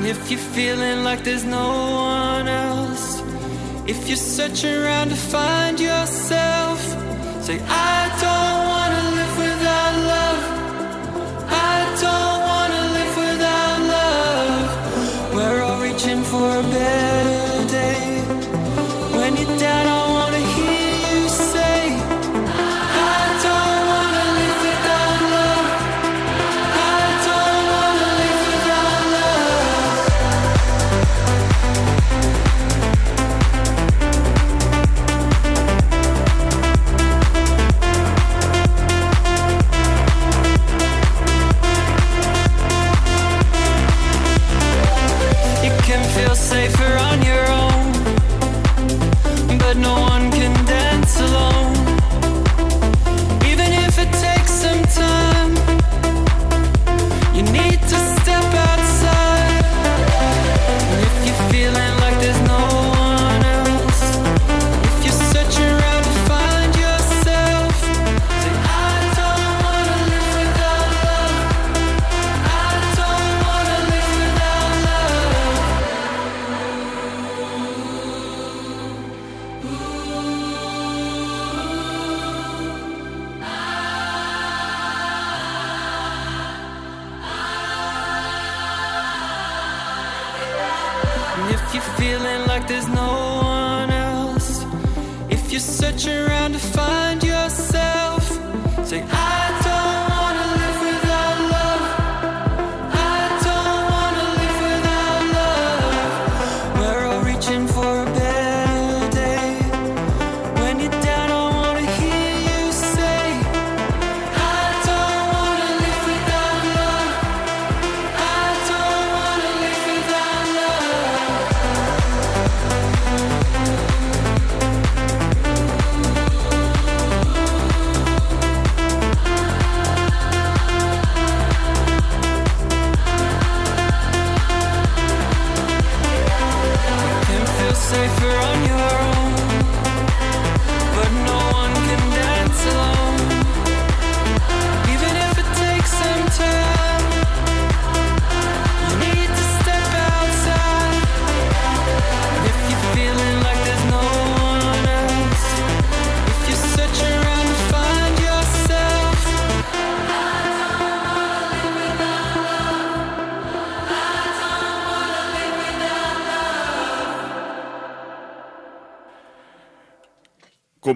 And if you're feeling like there's no one else, if you're searching around to find yourself, say, I don't searching around to find yourself, say, I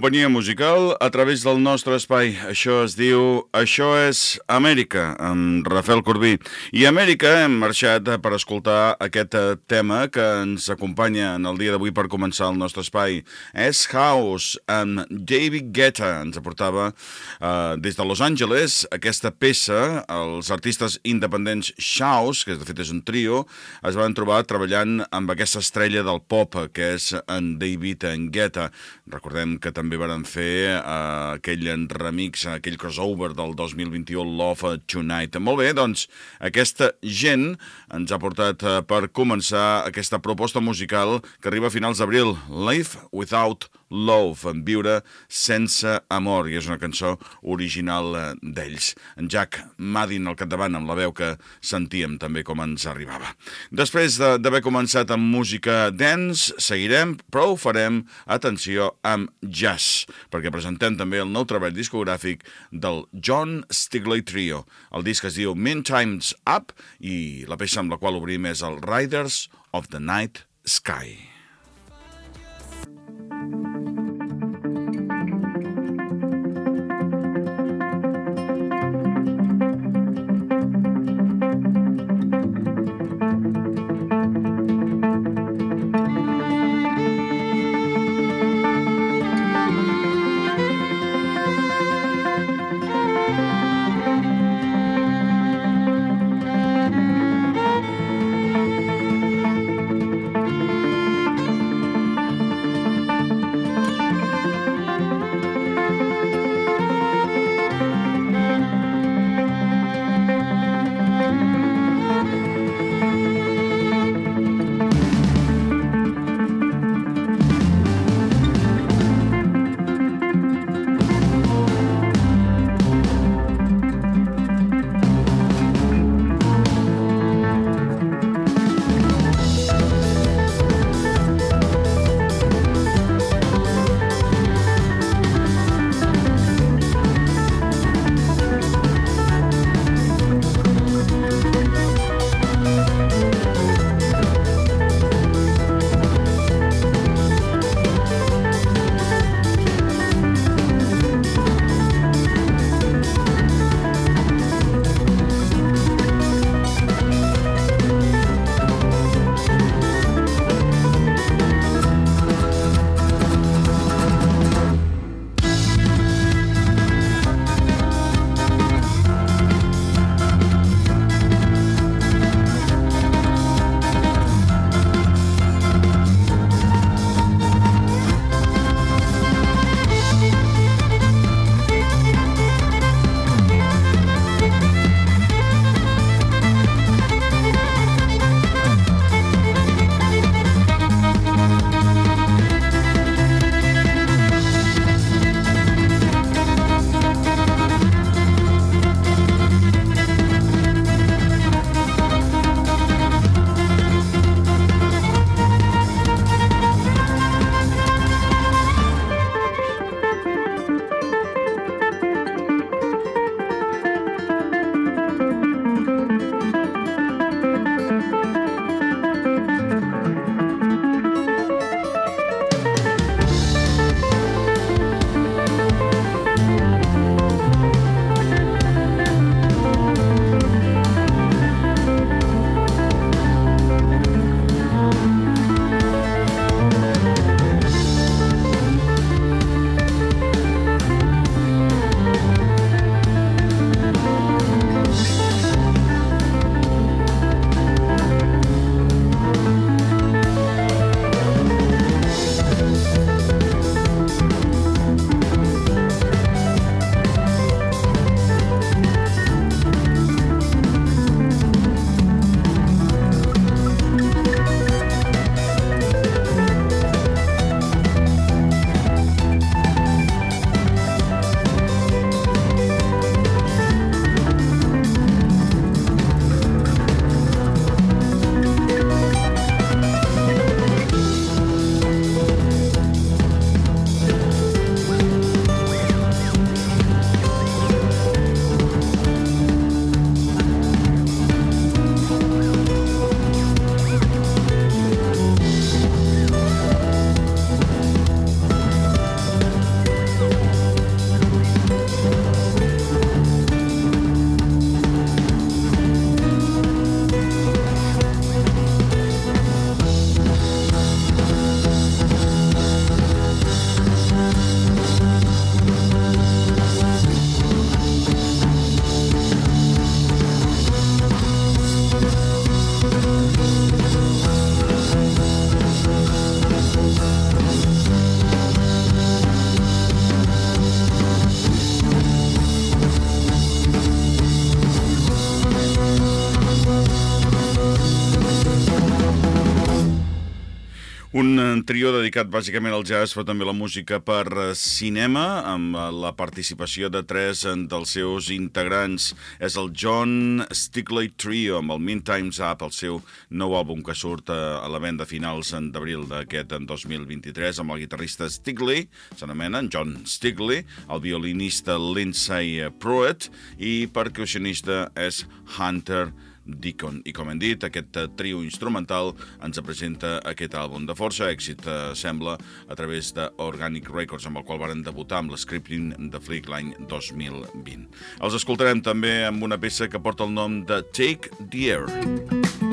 Companyia musical a través del nostre espai. Això es diu Això és Amèrica, amb Rafael Corbí. I Amèrica hem marxat per escoltar aquest eh, tema que ens acompanya en el dia d'avui per començar el nostre espai. És House, amb David Guetta. Ens aportava eh, des de Los Angeles aquesta peça. Els artistes independents Shouse, que de fet és un trio, es van trobar treballant amb aquesta estrella del pop, que és en David Guetta. Recordem que també varen fer eh, aquell remix, aquell crossover del 2021 Love Tonight. Molt bé, doncs aquesta gent ens ha portat eh, per començar aquesta proposta musical que arriba a finals d'abril, Life Without Love, en viure sense amor, i és una cançó original eh, d'ells. En Jack Madin al capdavant, amb la veu que sentíem també com ens arribava. Després de- d'haver començat amb música dance, seguirem, però ho farem, atenció, amb jazz, perquè presentem també el nou treball discogràfic del John Stigley Trio. El disc es diu Mean Times Up i la peça amb la qual obrim és el Riders of the Night Sky. Trio dedicat bàsicament al jazz, però també la música per eh, cinema, amb eh, la participació de tres dels seus integrants. És el John Stigley Trio, amb el Meantime's Up, el seu nou àlbum que surt a la venda finals d'abril d'aquest 2023, amb el guitarrista Stigley, s'anomena John Stigley, el violinista Lindsay Pruitt i percussionista és Hunter Stigley Deacon. I com hem dit, aquest eh, trio instrumental ens presenta aquest àlbum de força èxit, eh, sembla, a través de Organic Records, amb el qual varen debutar amb l'Scripting de Flick l'any 2020. Els escoltarem també amb una peça que porta el nom de Take the Air. Així,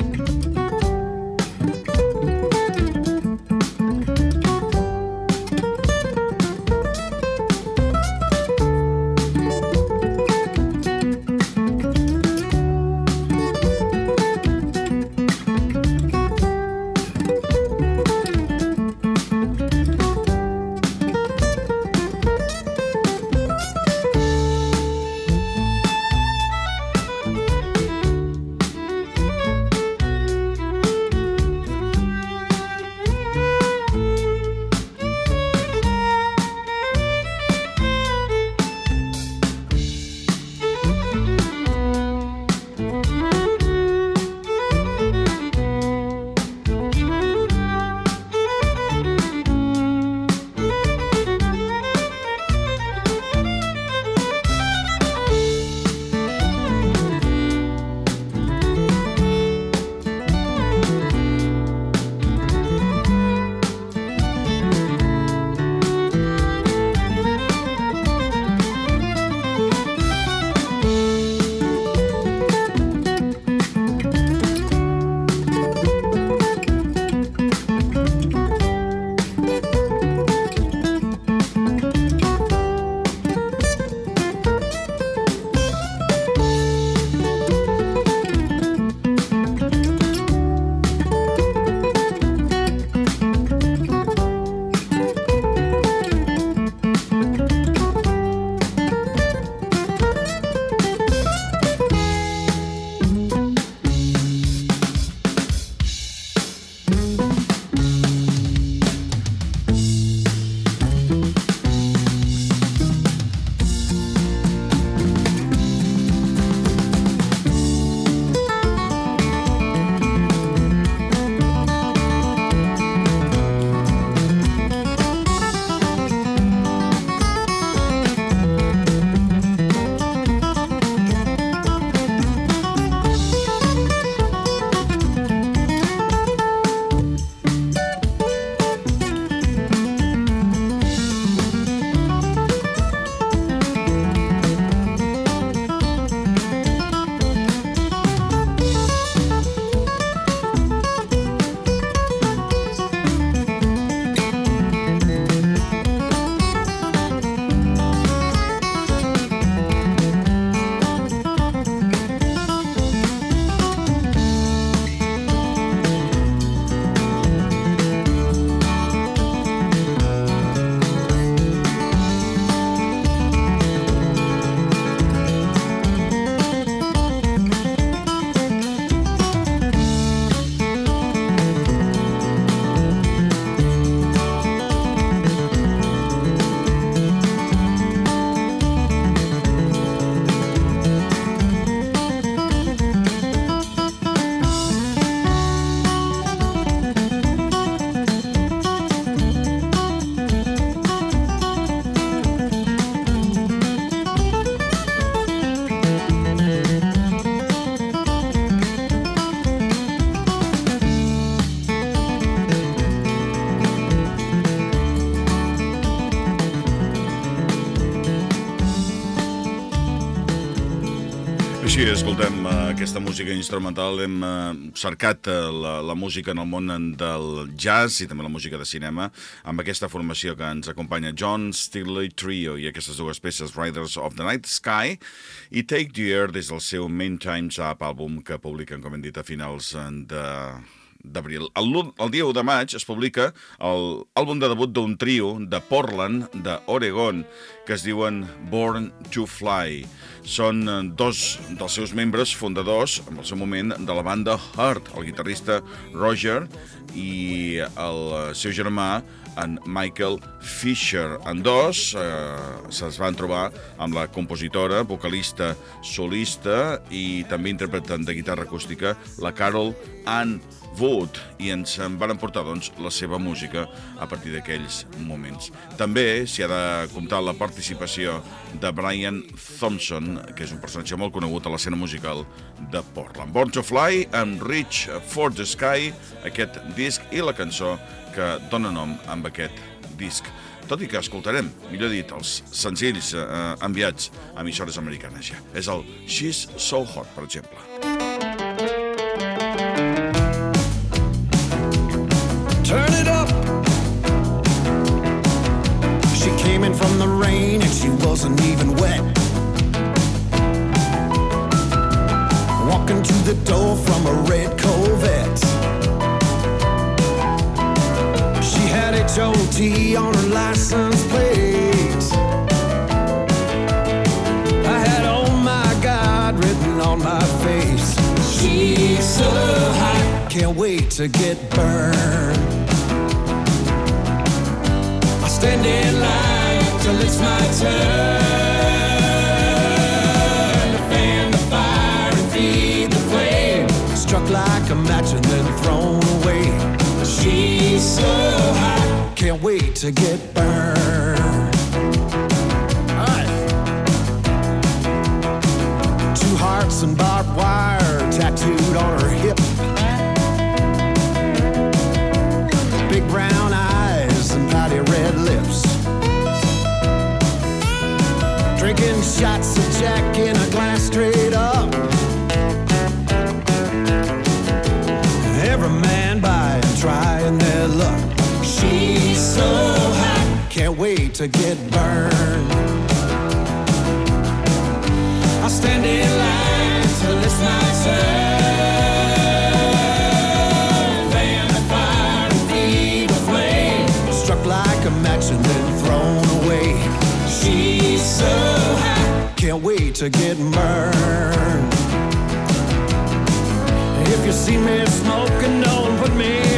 aquesta música instrumental. Hem uh, cercat uh, la, la música en el món del jazz i també la música de cinema amb aquesta formació que ens acompanya John Stilly Trio i aquestes dues peces, Riders of the Night Sky i Take the Air des del seu Main Times Up àlbum que publiquen, com hem dit, a finals de d'abril. El, el dia 1 de maig es publica l'àlbum de debut d'un trio de Portland, de Oregon, que es diuen Born to Fly. Són eh, dos dels seus membres fundadors, en el seu moment, de la banda Heart, el guitarrista Roger i el seu germà, en Michael Fisher. En dos eh, se'ls van trobar amb la compositora, vocalista, solista i també interpretant de guitarra acústica, la Carol Ann Wood i ens en van portar doncs, la seva música a partir d'aquells moments. També s'hi ha de comptar la participació de Brian Thompson, que és un personatge molt conegut a l'escena musical de Portland. Born to Fly amb Reach for the Sky, aquest disc i la cançó que dona nom amb aquest disc. Tot i que escoltarem, millor dit, els senzills eh, enviats a emissores americanes ja. És el She's So Hot, per exemple. Turn it up. She came in from the rain and she wasn't even wet. Walking to the door from a red Corvette. She had HOT on her license plate. I had oh my God written on my face. She's so hot, can't wait to get burned. Stand in line till it's my turn to fan the fire and feed the flame. Struck like a match and then thrown away. She's so hot can't wait to get burned. Shots of Jack in a glass straight up. Every man buying, trying their luck. She's so hot, can't wait to get burned. I'll stand in line till it's my turn. Fan the fire and feed the flame. Struck like a match and then thrown away. She's so can't wait to get burned. If you see me smoking, don't put me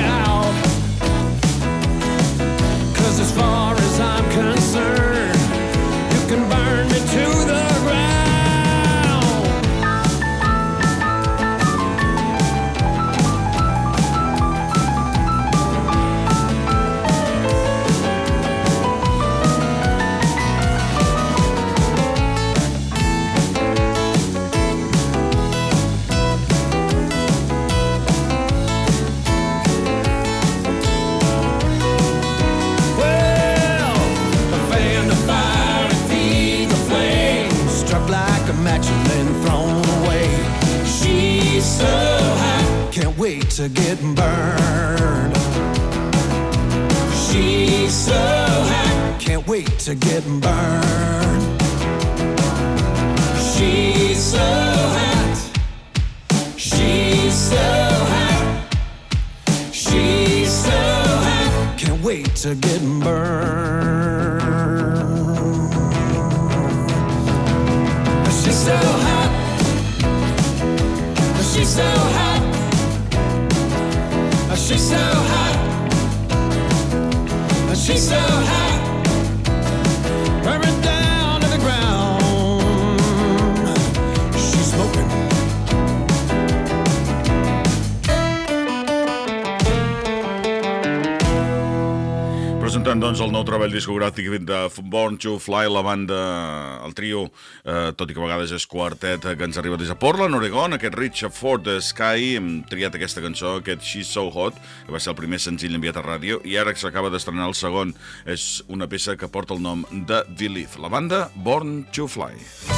discogràfic de Born to Fly, la banda, el trio, eh, tot i que a vegades és quartet, eh, que ens arriba des de Portland, Oregon, aquest Reach for the Sky, hem triat aquesta cançó, aquest She's So Hot, que va ser el primer senzill enviat a ràdio, i ara que s'acaba d'estrenar el segon, és una peça que porta el nom de Believe, la banda Born to Fly.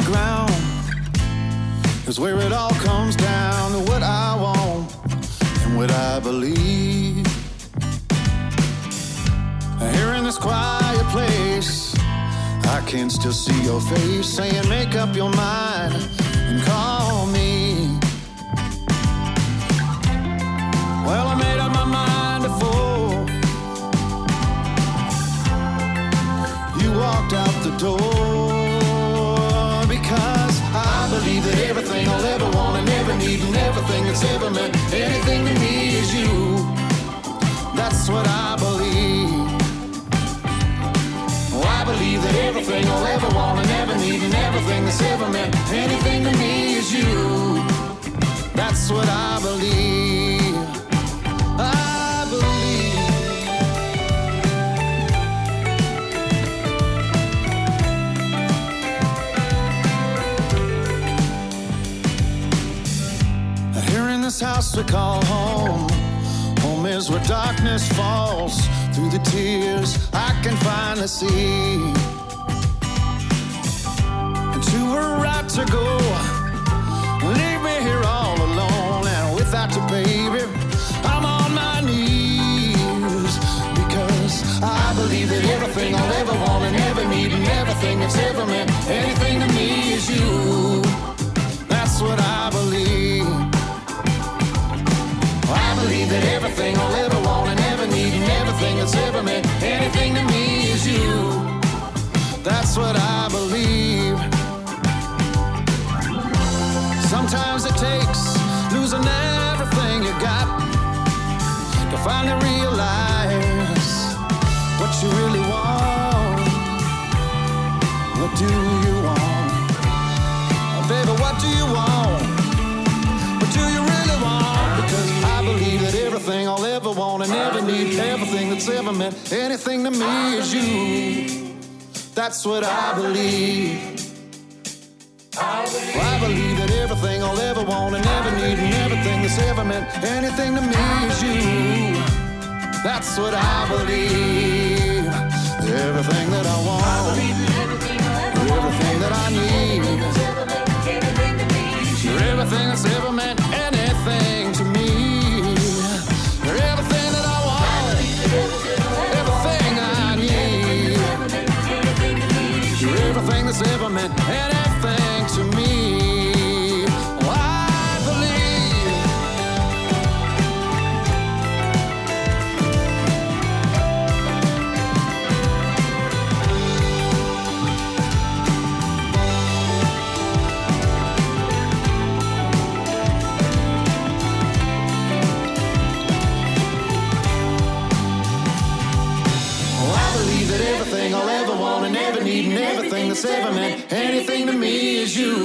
Ground is where it all comes down to what I want and what I believe. Here in this quiet place, I can still see your face saying, Make up your mind that's ever meant anything to me is you. That's what I believe. Oh, I believe that everything I'll ever want and ever need and everything that's ever meant anything to me is you. That's what I believe. This house we call home. Home is where darkness falls. Through the tears I can finally see. And to her right to go. Leave me here all alone. And without you, meant anything to me is you. That's what I believe. I believe that everything I'll ever want and ever need and everything that's ever meant anything to me is you. That's what I believe. Everything that I want, everything that I need, everything that's ever meant anything ever meant anything to me is you.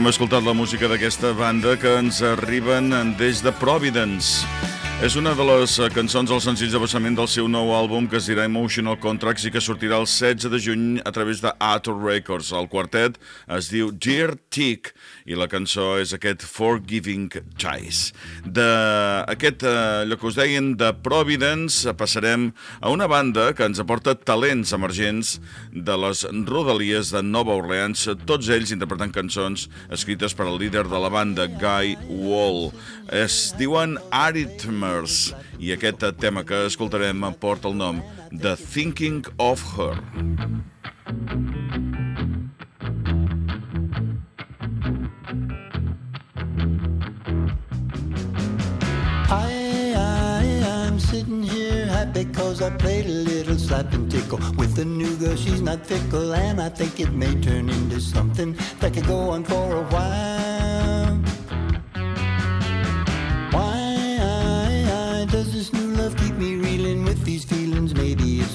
Hem escoltat la música d'aquesta banda que ens arriben des de Providence. És una de les eh, cançons dels senzills de basament del seu nou àlbum que es dirà Emotional Contracts i que sortirà el 16 de juny a través de Ator Records. El quartet es diu Dear Tick i la cançó és aquest Forgiving Choice. D'aquest, eh, allò que us deien, de Providence, passarem a una banda que ens aporta talents emergents de les rodalies de Nova Orleans, tots ells interpretant cançons escrites per al líder de la banda, Guy Wall. Es diuen Arithmer Dreamers i aquest tema que escoltarem porta el nom de Thinking of Her. I, sitting here happy cause I played a little slap and tickle with the new girl. She's not fickle and I think it may turn into something that could go on for a while.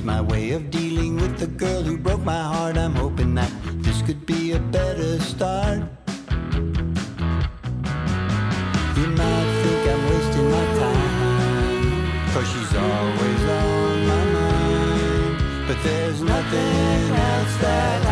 My way of dealing with the girl who broke my heart. I'm hoping that this could be a better start. You might think I'm wasting my time, cause she's always on my mind. But there's nothing else that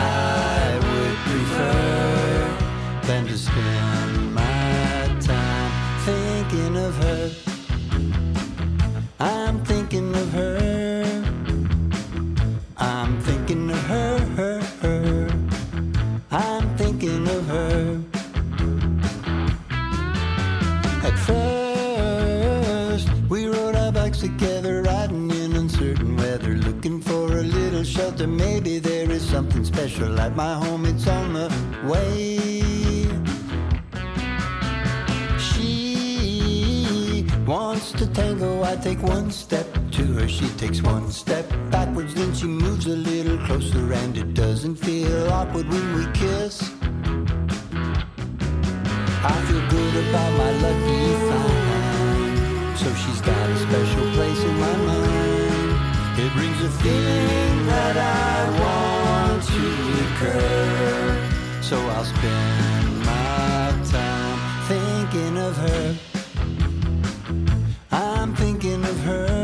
special at my home, it's on the way. She wants to tango, I take one step to her, she takes one step backwards, then she moves a little closer, and it doesn't feel awkward when we kiss. I feel good about my lucky find, so she's got a special place in my mind. It brings a feeling that I want to recur. So I'll spend my time thinking of her. I'm thinking of her.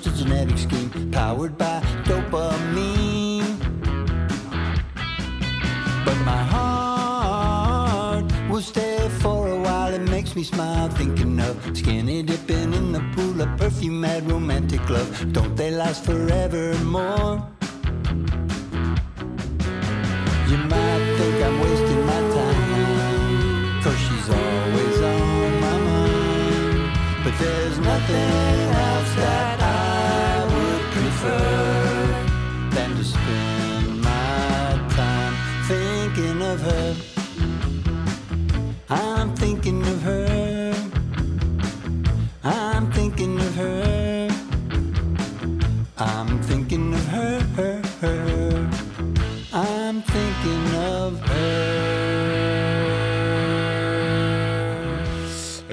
Just a genetic scheme powered by dopamine. But my heart will stay for a while. It makes me smile thinking of skinny dipping in the pool of perfume and romantic love. Don't they last forevermore? I'm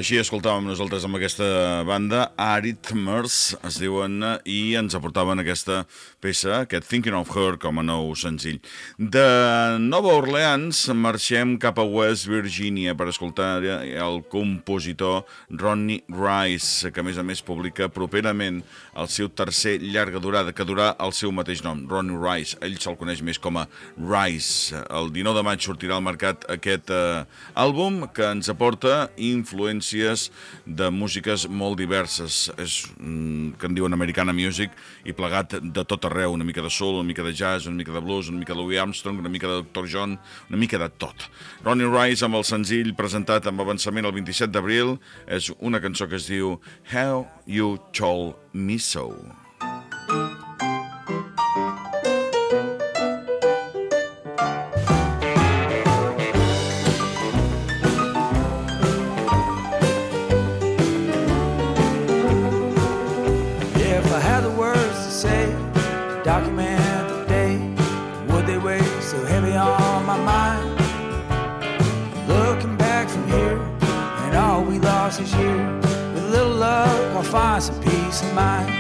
Així escoltàvem nosaltres amb aquesta banda, Arithmers, es diuen, i ens aportaven aquesta peça, aquest Thinking of Her, com a nou senzill. De Nova Orleans marxem cap a West Virginia per escoltar el compositor Ronnie Rice, que a més a més publica properament el seu tercer llarga durada, que durà el seu mateix nom, Ronnie Rice. Ell se'l coneix més com a Rice. El 19 de maig sortirà al mercat aquest eh, àlbum que ens aporta influències de músiques molt diverses. És mm, que en diuen Americana Music i plegat de tot arreu, una mica de soul, una mica de jazz, una mica de blues, una mica de Louis Armstrong, una mica de Dr. John, una mica de tot. Ronnie Rice amb el senzill presentat amb avançament el 27 d'abril és una cançó que es diu How You Told Me mais.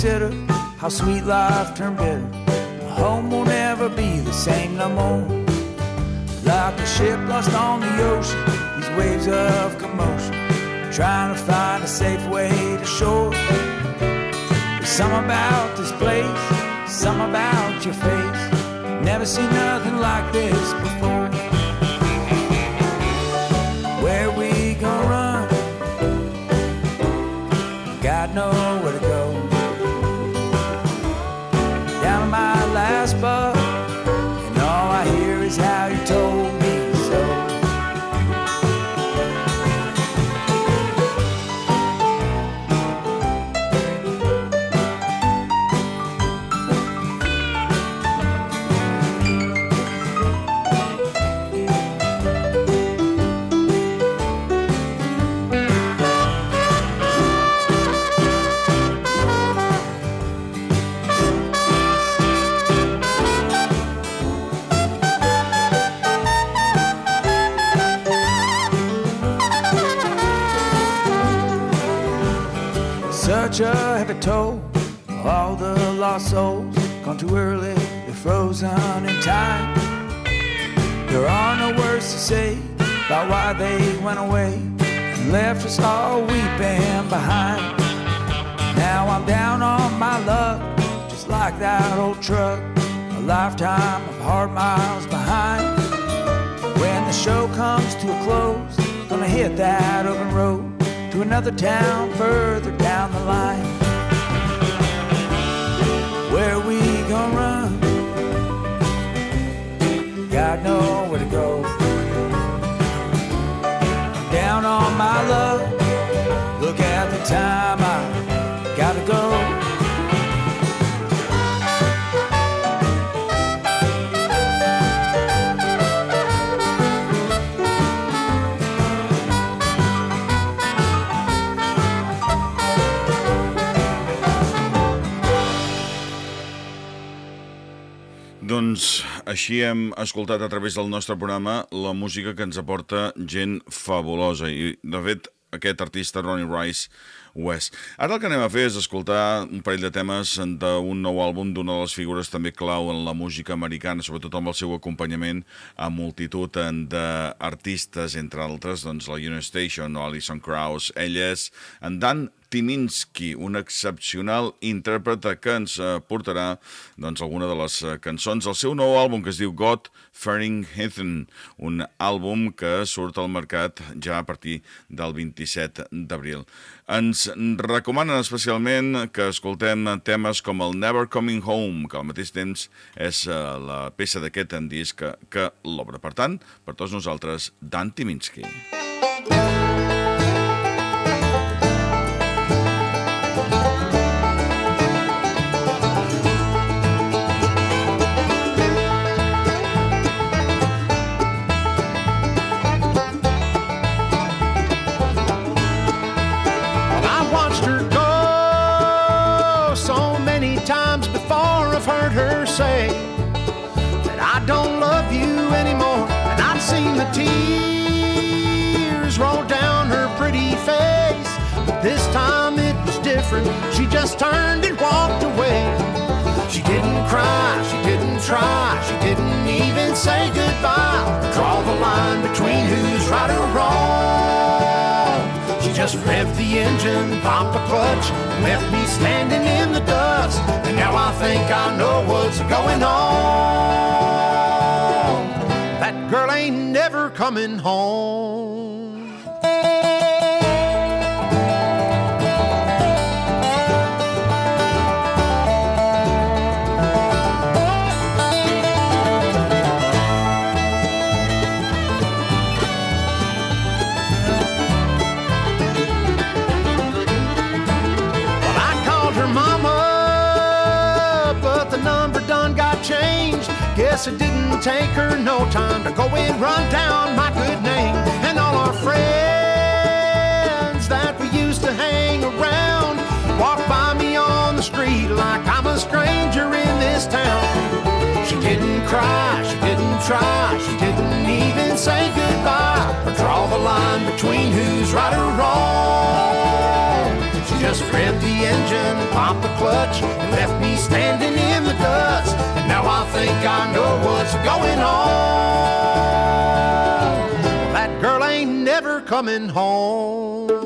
Consider how sweet life turned bitter. My Home will never be the same no more. Like a ship lost on the ocean, these waves of commotion, trying to find a safe way to shore. There's some about this place, some about your face. Never seen nothing like this before. Went away and left us all weeping behind. Now I'm down on my luck, just like that old truck, a lifetime of hard miles behind. When the show comes to a close, gonna hit that open road to another town further down the line. Where are we gonna run? God know where to go. My luck, look at the time I gotta go. Doncs així hem escoltat a través del nostre programa la música que ens aporta gent fabulosa i de fet aquest artista Ronnie Rice West. Ara el que anem a fer és escoltar un parell de temes d'un nou àlbum d'una de les figures també clau en la música americana, sobretot amb el seu acompanyament a multitud d'artistes, entre altres, doncs la Union Station o Alison Krauss. Ell és en Dan Timinski, un excepcional intèrprete que ens eh, portarà doncs, alguna de les eh, cançons del seu nou àlbum que es diu God Fearing Heathen, un àlbum que surt al mercat ja a partir del 27 d'abril. Ens recomanen especialment que escoltem temes com el Never Coming Home, que al mateix temps és eh, la peça d'aquest disc que, que. Per tant, per tots nosaltres, Dan Timinski. I pretty face. But this time it was different. She just turned and walked away. She didn't cry, she didn't try, she didn't even say goodbye. Draw the line between who's right or wrong. She just revved the engine, popped the clutch, left me standing in the dust. And now I think I know what's going on. That girl ain't never coming home. Take her no time to go and run down my good name. And all our friends that we used to hang around walk by me on the street like I'm a stranger in this town. She didn't cry, she didn't try, she didn't even say goodbye or draw the line between who's right or wrong. She just revved the engine, popped the clutch, and left me standing in the dust. Think I know what's going on. That girl ain't never coming home.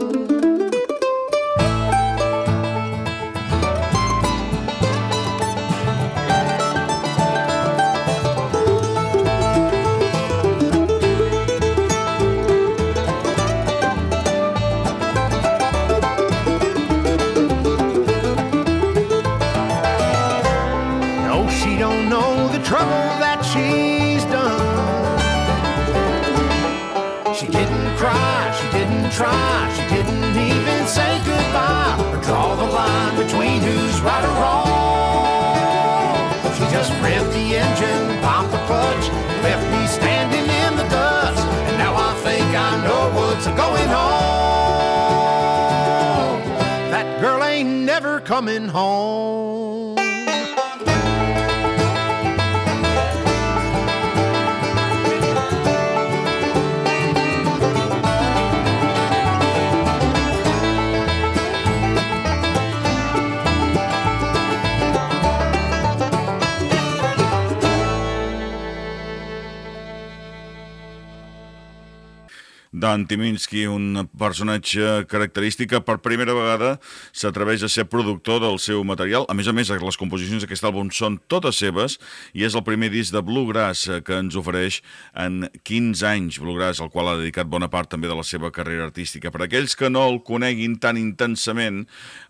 Revved the engine, popped the clutch, left me standing in the dust. And now I think I know what's going on. That girl ain't never coming home. Dan Timinski, un personatge característic que per primera vegada s'atreveix a ser productor del seu material. A més a més, les composicions d'aquest àlbum són totes seves i és el primer disc de Bluegrass eh, que ens ofereix en 15 anys. Bluegrass, al qual ha dedicat bona part també de la seva carrera artística. Per aquells que no el coneguin tan intensament,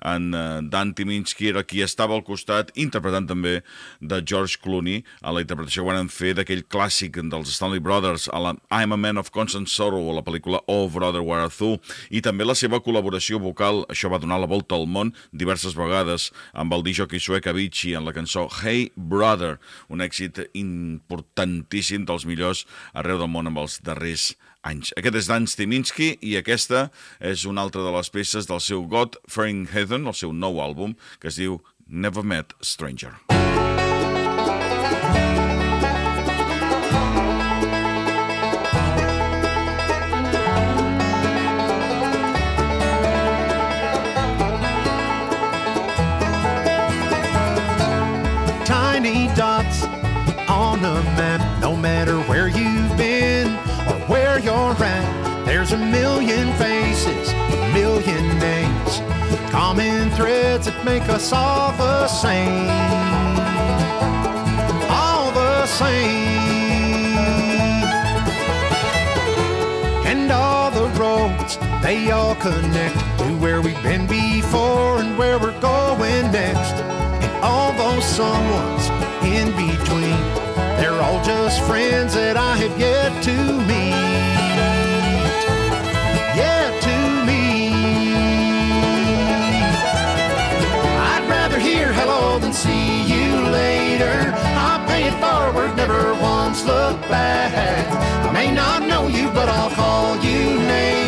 en eh, Dan Timinski era qui estava al costat, interpretant també de George Clooney, a la interpretació que van fer d'aquell clàssic dels Stanley Brothers, a la I'm a Man of Constant Sorrow, a la pel·lícula Oh Brother Where Art Thou, i també la seva col·laboració vocal, això va donar la volta al món diverses vegades, amb el disjockey suec Avicii en la cançó Hey Brother, un èxit importantíssim dels millors arreu del món amb els darrers anys. Aquest és Dan Stiminski i aquesta és una altra de les peces del seu God Fearing Heaven, el seu nou àlbum, que es diu Never Met Stranger. tiny make us all the same. All the same. And all the roads, they all connect to where we've been before and where we're going next. And all those someones in between, they're all just friends that I have yet to meet. Once look back. I may not know you, but I'll call you neighbor.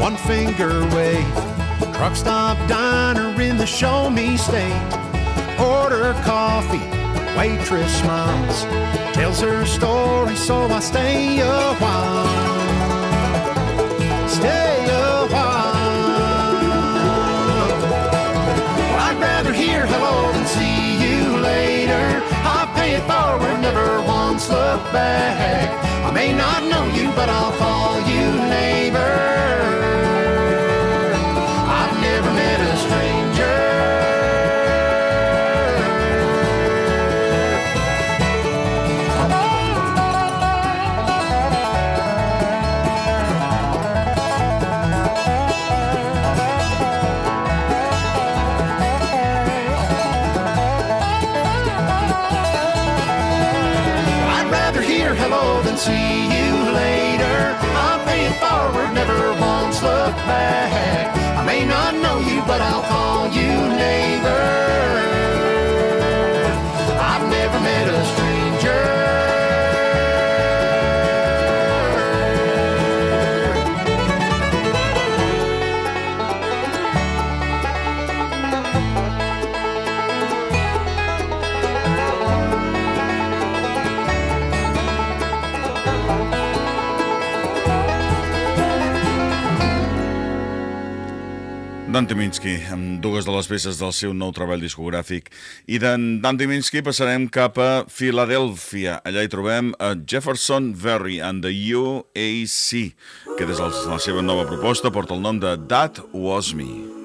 One finger wave. Truck stop diner in the show me state. Order coffee, waitress smiles. Tells her story, so I stay a while. Stay a while. I'd rather hear hello than see you later. I pay it forward, never once look back. I may not know you, but I'll call you neighbor. back. I may not know you, but I'll call you neighbor. Dante Minsky, amb dues de les peces del seu nou treball discogràfic. I d'en Dante Minsky passarem cap a Filadèlfia. Allà hi trobem a Jefferson Verry and the UAC, que des de la seva nova proposta porta el nom de That Was Me.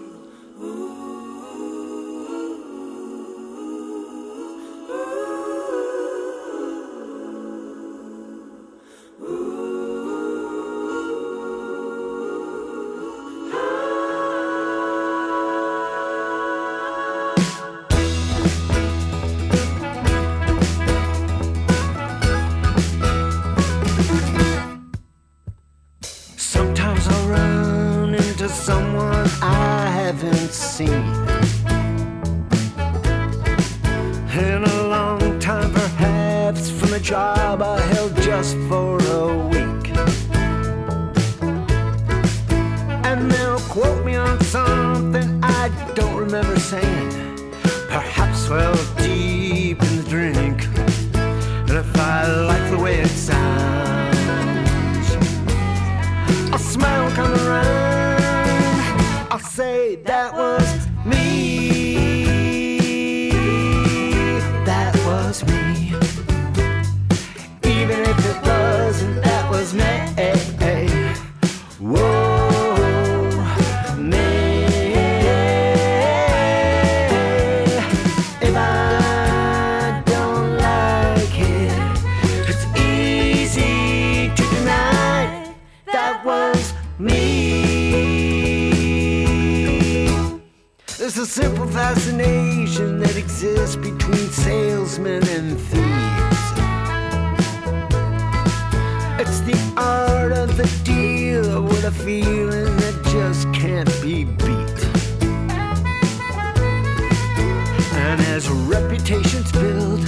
as reputations build,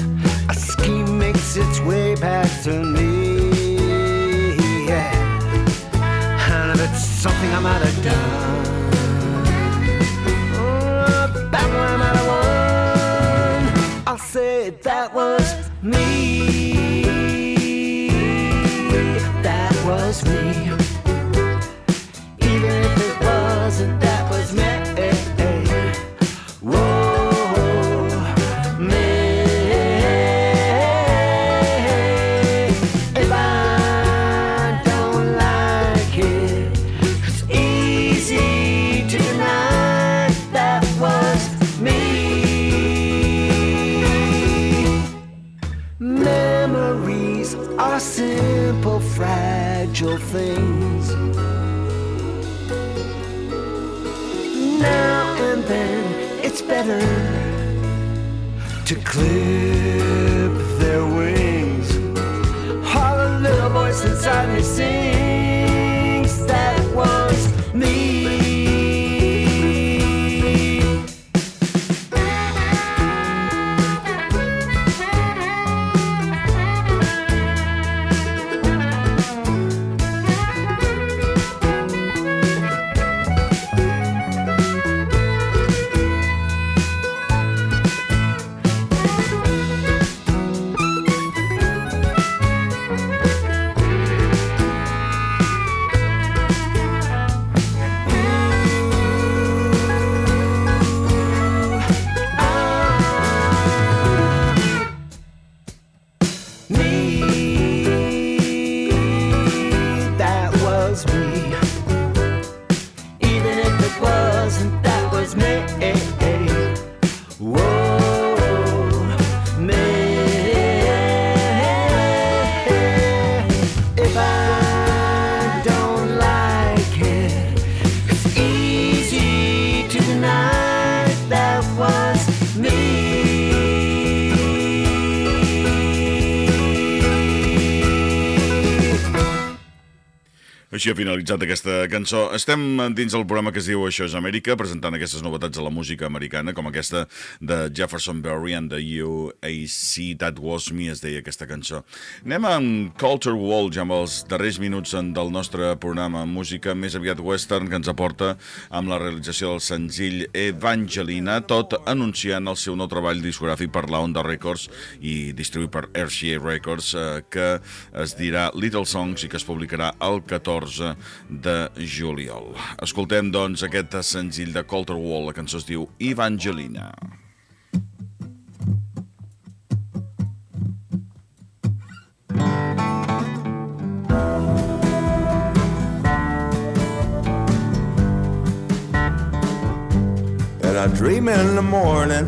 a scheme makes its way back to me. thing. Així ha finalitzat aquesta cançó. Estem dins el programa que es diu Això és Amèrica, presentant aquestes novetats de la música americana, com aquesta de Jefferson Berry and the UAC, That Was Me, es deia aquesta cançó. Anem amb Culture Wall, ja amb els darrers minuts del nostre programa, música més aviat western, que ens aporta amb la realització del senzill Evangelina, tot anunciant el seu nou treball discogràfic per la Onda Records i distribuït per RCA Records, eh, que es dirà Little Songs i que es publicarà el 14 de juliol. Escoltem, doncs, aquest senzill de Colter Wall, la cançó es diu Evangelina. And I dream in the morning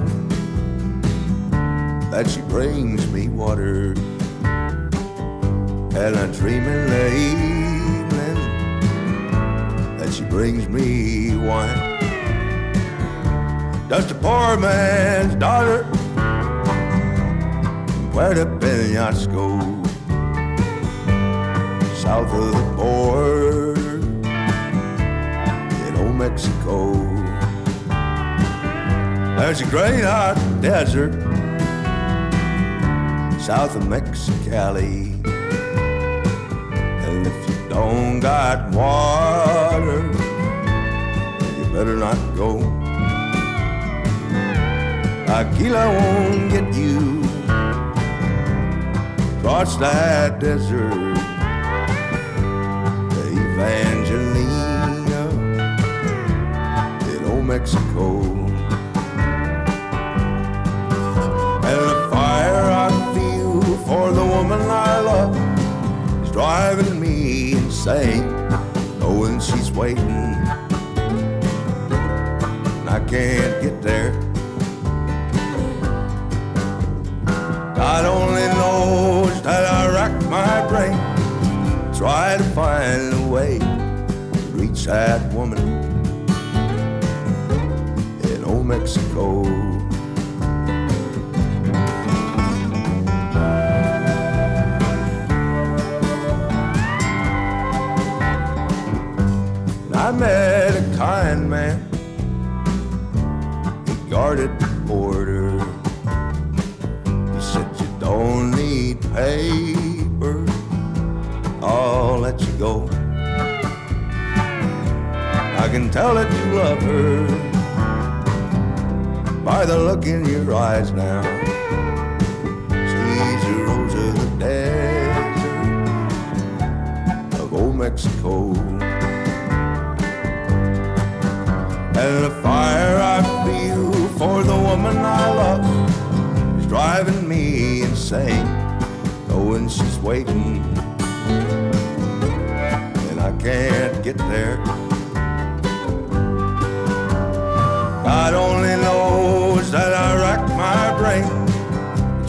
that she brings me water. And I dream in the evening that she brings me wine. Just the poor man's daughter, where the Puerto Penasco, south of the border in old Mexico. There's a great hot desert south of Mexicali. And if you don't got water, you better not go. Aquila won't get you across that desert. The Evangelina in old Mexico. And the fire I feel for the woman I love is driving me insane, knowing waiting. And I can't get there. God only knows that I rack my brain, try to find a way to reach that woman in old Mexico. I met a kind man. He guarded the border. He said, You don't need paper. I'll let you go. I can tell that you love her by the look in your eyes now. She's a rose of the desert of old Mexico. And the fire I feel for the woman I love is driving me insane, knowing she's waiting, and I can't get there. God only knows that I rack my brain,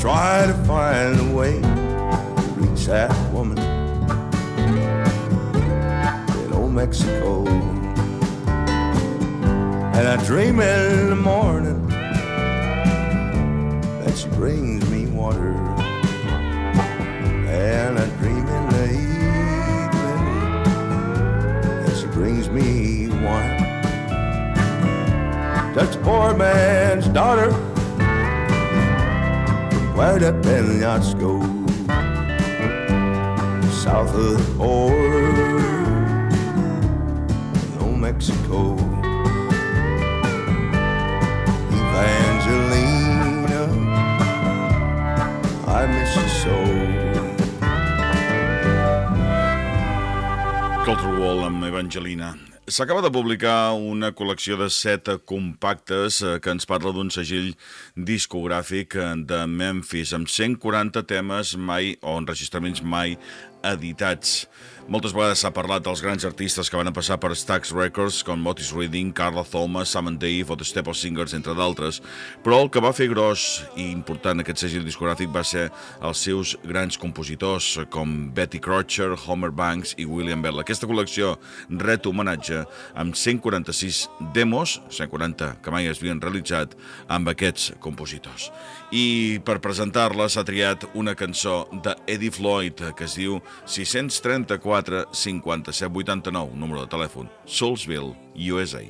try to find a way to reach that woman in old Mexico. And I dream in the morning that she brings me water. And I dream in the evening that she brings me wine. That's poor man's daughter from Puerto Penasco, south of the border in old Mexico. I miss you so. Culture amb Evangelina. S'acaba de publicar una col·lecció de set compactes eh, que ens parla d'un segell discogràfic eh, de Memphis amb 140 temes mai o enregistraments mai editats. Moltes vegades s'ha parlat dels grans artistes que van a passar per Stax Records, com Otis Reading, Carla Thomas, Sam Dave o The Staple Singers, entre d'altres, però el que va fer gros i important aquest segell discogràfic va ser els seus grans compositors, com Betty Crocher, Homer Banks i William Bell. Aquesta col·lecció ret homenatge amb 146 demos, 140 que mai es havien realitzat, amb aquests compositors. I per presentar-la s'ha triat una cançó de Eddie Floyd que es diu 634 57 89, número de telèfon, Soulsville, USA.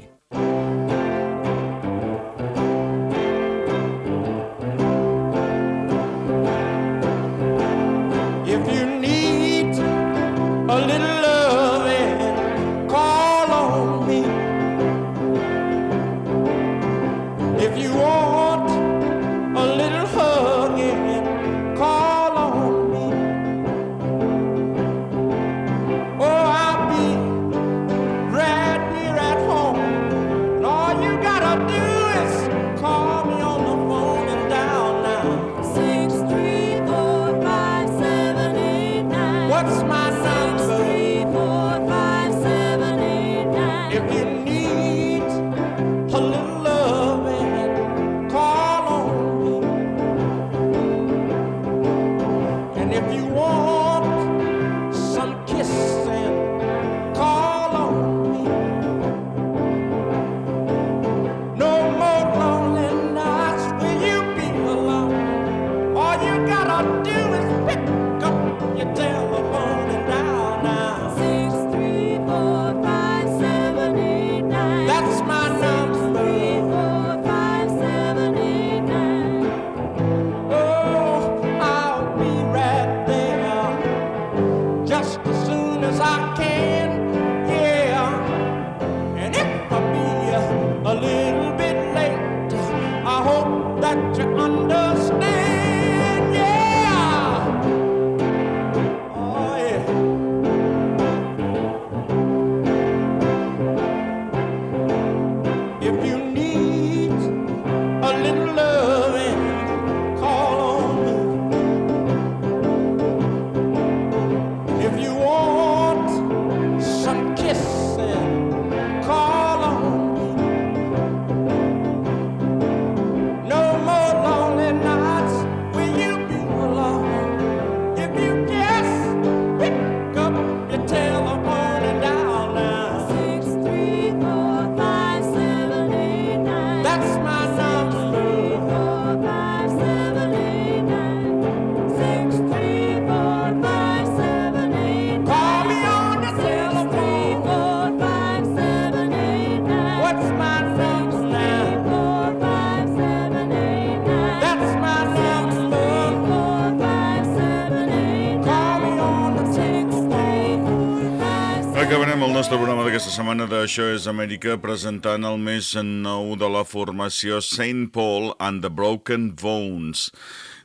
D'aquesta setmana d'Això és Amèrica presentant el més nou de la formació Saint Paul and the Broken Bones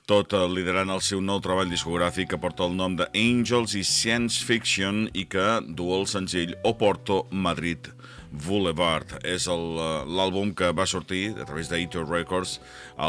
tot eh, liderant el seu nou treball discogràfic que porta el nom de Angels i Science Fiction i que du el senzill Oporto Madrid Boulevard. És eh, l'àlbum que va sortir a través d'Ito Records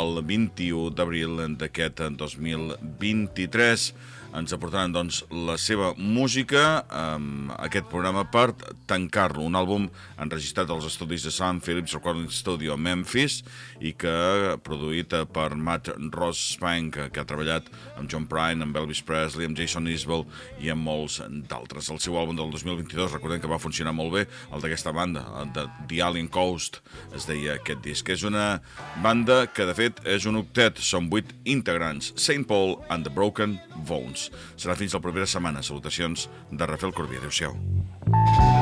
el 21 d'abril d'aquest 2023 ens aportaran doncs, la seva música amb aquest programa per tancar-lo. Un àlbum enregistrat als estudis de Sam Phillips Recording Studio a Memphis i que produït per Matt Ross Spank, que ha treballat amb John Prine, amb Elvis Presley, amb Jason Isbell i amb molts d'altres. El seu àlbum del 2022, recordem que va funcionar molt bé, el d'aquesta banda, el de The Alien Coast, es deia aquest disc. És una banda que, de fet, és un octet, són vuit integrants, Saint Paul and the Broken Bones. Serà fins la propera setmana. Salutacions de Rafael Corbí. Adéu-siau.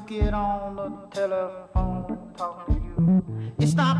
Could get on the telephone talking to you. It's not